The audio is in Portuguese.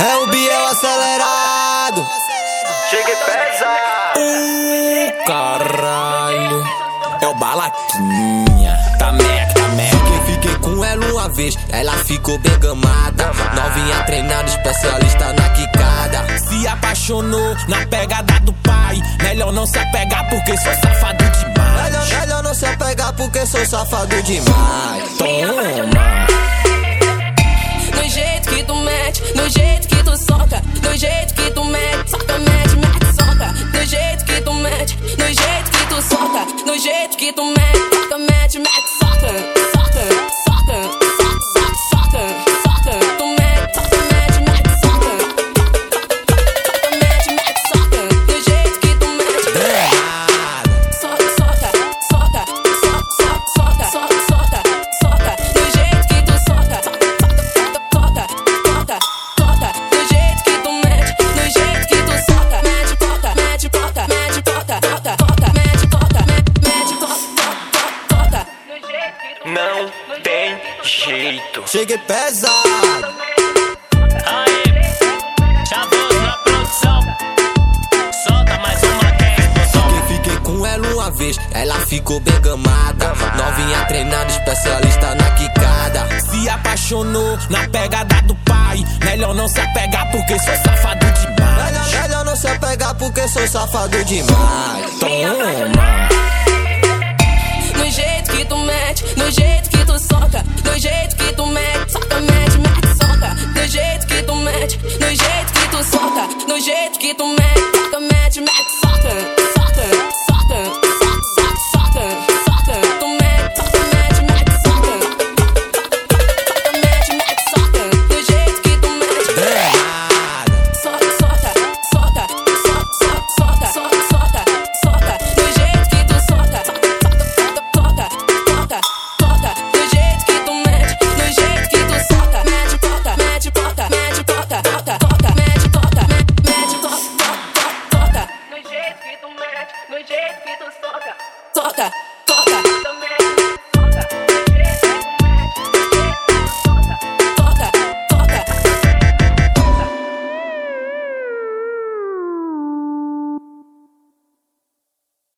É o Biel acelerado. Cheguei pesado. Uh, caralho. É o Balaquinha. Tá mec, tá mec. Fiquei, fiquei com ela uma vez. Ela ficou bem gamada. Novinha treinada, especialista na quicada. Se apaixonou na pegada do pai. Melhor não se apegar porque sou safado demais. Melhor, melhor não se apegar porque sou safado demais. Toma. No jeito a match, a. jeito. Cheguei pesado. Aí, chavoso na produção. Solta mais uma que é fiquei com ela uma vez, ela ficou bem gamada. Novinha treinada, especialista na quicada. Se apaixonou na pegada do pai. Melhor não se apegar porque sou safado demais. Melhor, melhor não se apegar porque sou safado demais. Toma. jeito que tu mete, toca, mete, mete, soca. torta.